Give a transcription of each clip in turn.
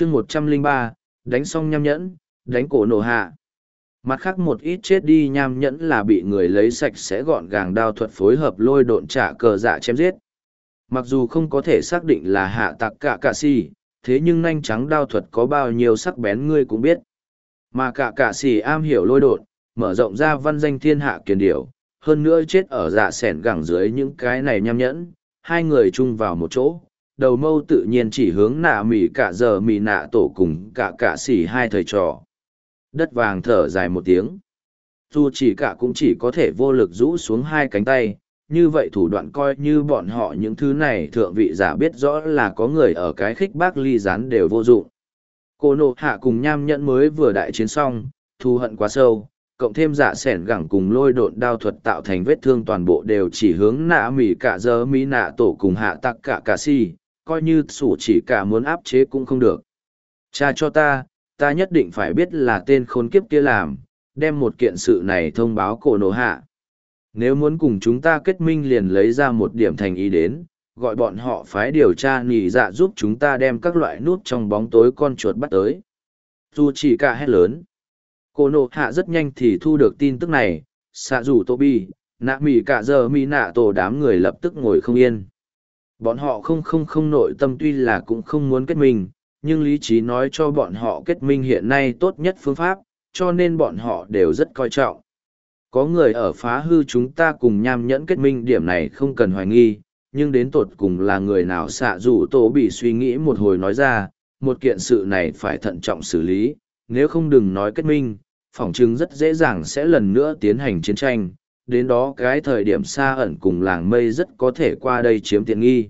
chương một trăm linh ba, đánh xong nham nhẫn, đánh cổ nổ hạ. Mặt khác một ít chết đi nham nhẫn là bị người lấy sạch sẽ gọn gàng đao thuật phối hợp lôi độn trả cờ dạ chém giết. Mặc dù không có thể xác định là hạ tặc cả cạ xì, thế nhưng nhanh trắng đao thuật có bao nhiêu sắc bén ngươi cũng biết. Mà cả cạ xì am hiểu lôi độn, mở rộng ra văn danh thiên hạ kiền điểu, hơn nữa chết ở dạ s ẻ n gẳng dưới những cái này nham nhẫn, hai người chung vào một chỗ đầu mâu tự nhiên chỉ hướng nạ mỉ cả giờ mỉ nạ tổ cùng cả cả xỉ hai thời trò. Đất vàng thở dài một tiếng. Dù chỉ cả cũng chỉ có thể vô lực rũ xuống hai cánh tay. Như vậy thủ đoạn coi như bọn họ những thứ này thượng vị giả biết rõ là có người ở cái khích bác ly rán đều vô dụng. Cô nộ hạ cùng nham nhẫn mới vừa đại chiến xong, thù hận quá sâu, cộng thêm giả sẻn gẳng cùng lôi độn đao thuật tạo thành vết thương toàn bộ đều chỉ hướng nạ mỉ cả giờ mỹ nạ tổ cùng hạ tặc cả cả si coi như sủ chỉ cả muốn áp chế cũng không được. Cha cho ta ta nhất định phải biết là tên khốn kiếp kia làm, đem một kiện sự này thông báo cổ nổ hạ. Nếu muốn cùng chúng ta kết minh liền lấy ra một điểm thành ý đến, gọi bọn họ phái điều tra nghỉ dạ giúp chúng ta đem các loại nút trong bóng tối con chuột bắt tới. Dù chỉ cả hét lớn. Cô nộ hạ rất nhanh thì thu được tin tức này xạ rủ tô bi, nạ mỉ cả giờ mi nạ tổ đám người lập tức ngồi không yên bọn họ không không không nội tâm tuy là cũng không muốn kết minh, nhưng lý trí nói cho bọn họ kết minh hiện nay tốt nhất phương pháp, cho nên bọn họ đều rất coi trọng. Có người ở phá hư chúng ta cùng nham nhẫn kết minh điểm này không cần hoài nghi, nhưng đến tột cùng là người nào xạ rủ tổ bị suy nghĩ một hồi nói ra, một kiện sự này phải thận trọng xử lý, nếu không đừng nói kết minh, phỏng chứng rất dễ dàng sẽ lần nữa tiến hành chiến tranh đến đó cái thời điểm xa ẩn cùng làng mây rất có thể qua đây chiếm tiện nghi.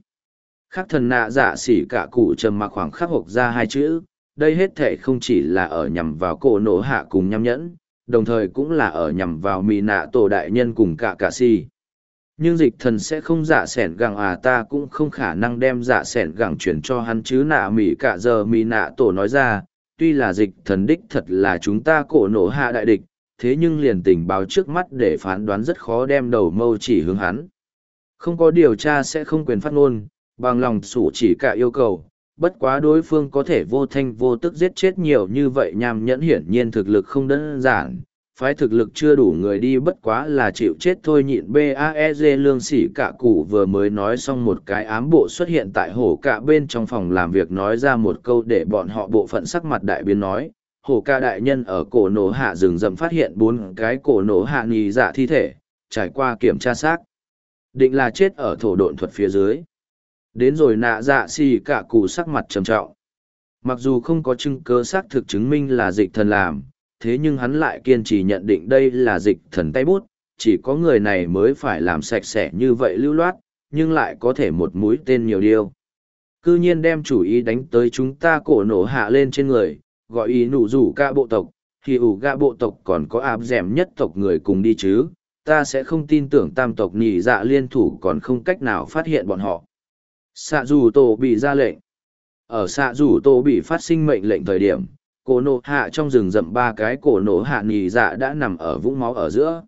Khắc thần nạ giả xỉ cả cụ trầm mặc khoảng khắc hộp ra hai chữ, đây hết thể không chỉ là ở nhằm vào cổ nổ hạ cùng nhăm nhẫn, đồng thời cũng là ở nhằm vào mì nạ tổ đại nhân cùng cả cả si nhưng dịch thần sẽ không giả sẻn gặng gẳng à ta cũng không khả năng đem giả sẻn gặng gẳng chuyển cho hắn chứ nạ mì cả giờ mì nạ tổ nói ra, tuy là dịch thần đích thật là chúng ta cổ nổ hạ đại địch thế nhưng liền tình báo trước mắt để phán đoán rất khó đem đầu mâu chỉ hướng hắn. Không có điều tra sẽ không quyền phát ngôn, bằng lòng sủ chỉ cả yêu cầu, bất quá đối phương có thể vô thanh vô tức giết chết nhiều như vậy nham nhẫn hiển nhiên thực lực không đơn giản, phái thực lực chưa đủ người đi bất quá là chịu chết thôi nhịn baez lương sĩ cả cụ vừa mới nói xong một cái ám bộ xuất hiện tại hổ cả bên trong phòng làm việc nói ra một câu để bọn họ bộ phận sắc mặt đại biến nói hổ ca đại nhân ở cổ nổ hạ rừng rậm phát hiện bốn cái cổ nổ hạ nghi giả dạ thi thể, trải qua kiểm tra xác. Định là chết ở thổ độn thuật phía dưới. Đến rồi nạ dạ xì cả cụ sắc mặt trầm trọng. Mặc dù không có chứng cơ xác thực chứng minh là dịch thần làm, thế nhưng hắn lại kiên trì nhận định đây là dịch thần tay bút, chỉ có người này mới phải làm sạch sẽ như vậy lưu loát, nhưng lại có thể một mũi tên nhiều điều. C ư nhiên đem chủ ý đánh tới chúng ta cổ nổ hạ lên trên người gọi ý nụ rủ ca bộ tộc, thì ủ gạ bộ tộc còn có áp dẻm nhất tộc người cùng đi chứ, ta sẽ không tin tưởng tam tộc nhị dạ liên thủ còn không cách nào phát hiện bọn họ. Xạ dù tổ bị ra lệnh. Ở xạ dù tổ bị phát sinh mệnh lệnh thời điểm, cổ nổ hạ trong rừng rậm ba cái cổ nổ hạ nhì dạ đã nằm ở vũng máu ở giữa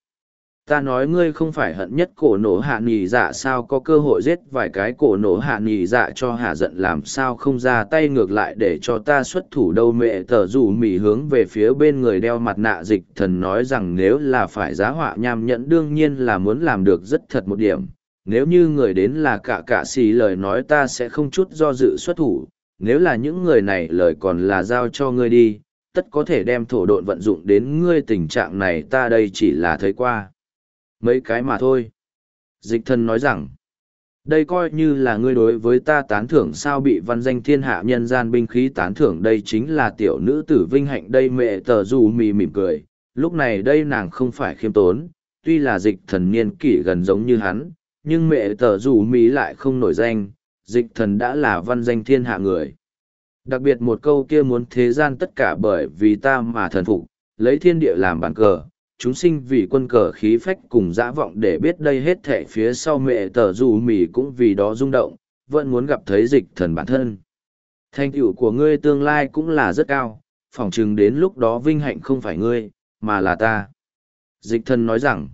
ta nói ngươi không phải hận nhất cổ nổ hạ nì dạ sao có cơ hội giết vài cái cổ nổ hạ nì dạ cho hạ giận làm sao không ra tay ngược lại để cho ta xuất thủ đâu mẹ tờ rủ mỉ hướng về phía bên người đeo mặt nạ dịch thần nói rằng nếu là phải giá họa nham nhẫn đương nhiên là muốn làm được rất thật một điểm. Nếu như người đến là cả cả xì lời nói ta sẽ không chút do dự xuất thủ. Nếu là những người này lời còn là giao cho ngươi đi, tất có thể đem thổ độn vận dụng đến ngươi tình trạng này ta đây chỉ là thấy qua mấy cái mà thôi. Dịch thần nói rằng, đây coi như là ngươi đối với ta tán thưởng sao bị văn danh thiên hạ nhân gian binh khí tán thưởng đây chính là tiểu nữ tử vinh hạnh đây mẹ tờ dù mì mỉm cười. Lúc này đây nàng không phải khiêm tốn, tuy là dịch thần niên kỷ gần giống như hắn, nhưng mẹ tờ dù mì lại không nổi danh, dịch thần đã là văn danh thiên hạ người. Đặc biệt một câu kia muốn thế gian tất cả bởi vì ta mà thần phục, lấy thiên địa làm bàn cờ chúng sinh vì quân cờ khí phách cùng dã vọng để biết đây hết thể phía sau mẹ tờ dù mì cũng vì đó rung động, vẫn muốn gặp thấy dịch thần bản thân. Thành tựu của ngươi tương lai cũng là rất cao, phỏng chừng đến lúc đó vinh hạnh không phải ngươi, mà là ta. Dịch thần nói rằng,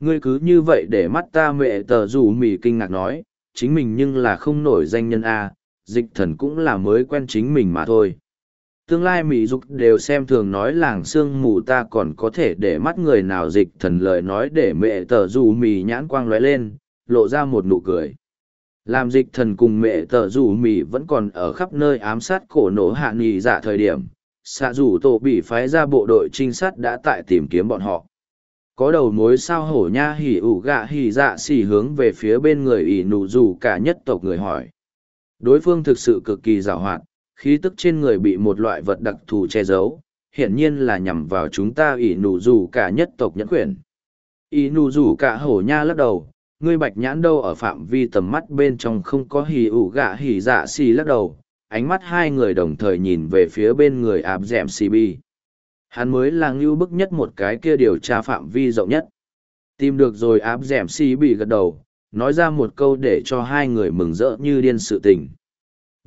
ngươi cứ như vậy để mắt ta mẹ tờ dù mì kinh ngạc nói, chính mình nhưng là không nổi danh nhân a, dịch thần cũng là mới quen chính mình mà thôi tương lai mỹ dục đều xem thường nói làng sương mù ta còn có thể để mắt người nào dịch thần lời nói để mẹ tờ dù mì nhãn quang lóe lên, lộ ra một nụ cười. Làm dịch thần cùng mẹ tờ dù mì vẫn còn ở khắp nơi ám sát cổ nổ hạ nghỉ dạ thời điểm, xạ dù tổ bị phái ra bộ đội trinh sát đã tại tìm kiếm bọn họ. Có đầu mối sao hổ nha hỉ ủ gạ hỉ dạ xỉ hướng về phía bên người ỷ nụ dù cả nhất tộc người hỏi. Đối phương thực sự cực kỳ giảo hoạt khí tức trên người bị một loại vật đặc thù che giấu, hiển nhiên là nhằm vào chúng ta ỷ nụ dù cả nhất tộc nhẫn quyển ỷ nụ dù cả hổ nha lắc đầu, ngươi bạch nhãn đâu ở phạm vi tầm mắt bên trong không có hỉ ủ gạ hỉ dạ xì? lắc đầu, ánh mắt hai người đồng thời nhìn về phía bên người áp d ẻ m hắn mới là ngưu bức nhất một cái kia điều tra phạm vi rộng nhất. Tìm được rồi áp d ẻ m gật đầu, nói ra một câu để cho hai người mừng rỡ như điên sự tình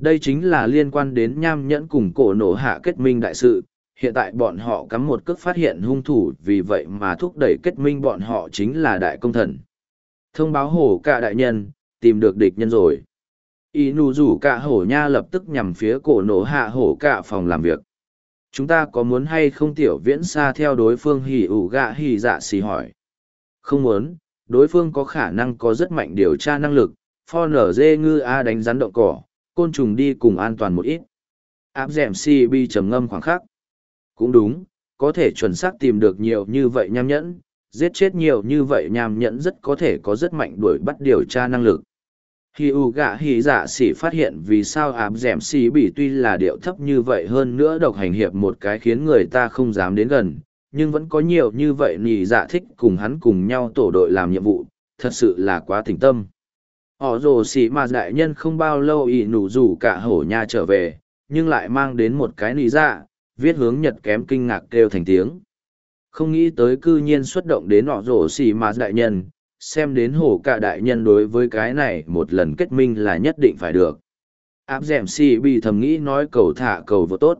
đây chính là liên quan đến nham nhẫn cùng cổ nổ hạ kết minh đại sự. Hiện tại bọn họ cắm một cước phát hiện hung thủ, vì vậy mà thúc đẩy kết minh bọn họ chính là đại công thần. Thông báo hổ cả đại nhân, tìm được địch nhân rồi. Y nù rủ cả hổ nha lập tức nhằm phía cổ nổ hạ hổ cả phòng làm việc. Chúng ta có muốn hay không tiểu viễn xa theo đối phương hỉ ủ gạ hỉ dạ xì hỏi? Không muốn, đối phương có khả năng có rất mạnh điều tra năng lực, pho nở dê ngư a đánh rắn động cỏ côn trùng đi cùng an toàn một ít. Áp dẻm cb trầm ngâm khoảng khắc. Cũng đúng, có thể chuẩn xác tìm được nhiều như vậy nham nhẫn, giết chết nhiều như vậy nham nhẫn rất có thể có rất mạnh đuổi bắt điều tra năng lực. Hi u gạ hỉ dạ xỉ phát hiện vì sao áp dẻm ẻ bị tuy là điệu thấp như vậy hơn nữa độc hành hiệp một cái khiến người ta không dám đến gần, nhưng vẫn có nhiều như vậy nì dạ thích cùng hắn cùng nhau tổ đội làm nhiệm vụ, thật sự là quá tỉnh tâm họ rồ xỉ mà đại nhân không bao lâu ỷ nủ rủ cả hổ nha trở về, nhưng lại mang đến một cái lý dạ viết hướng nhật kém kinh ngạc kêu thành tiếng. Không nghĩ tới cư nhiên xuất động đến họ rồ xỉ mà đại nhân, xem đến hổ cả đại nhân đối với cái này một lần kết minh là nhất định phải được. Áp d ẻ m xỉ bị thầm nghĩ nói cầu thả cầu vô tốt.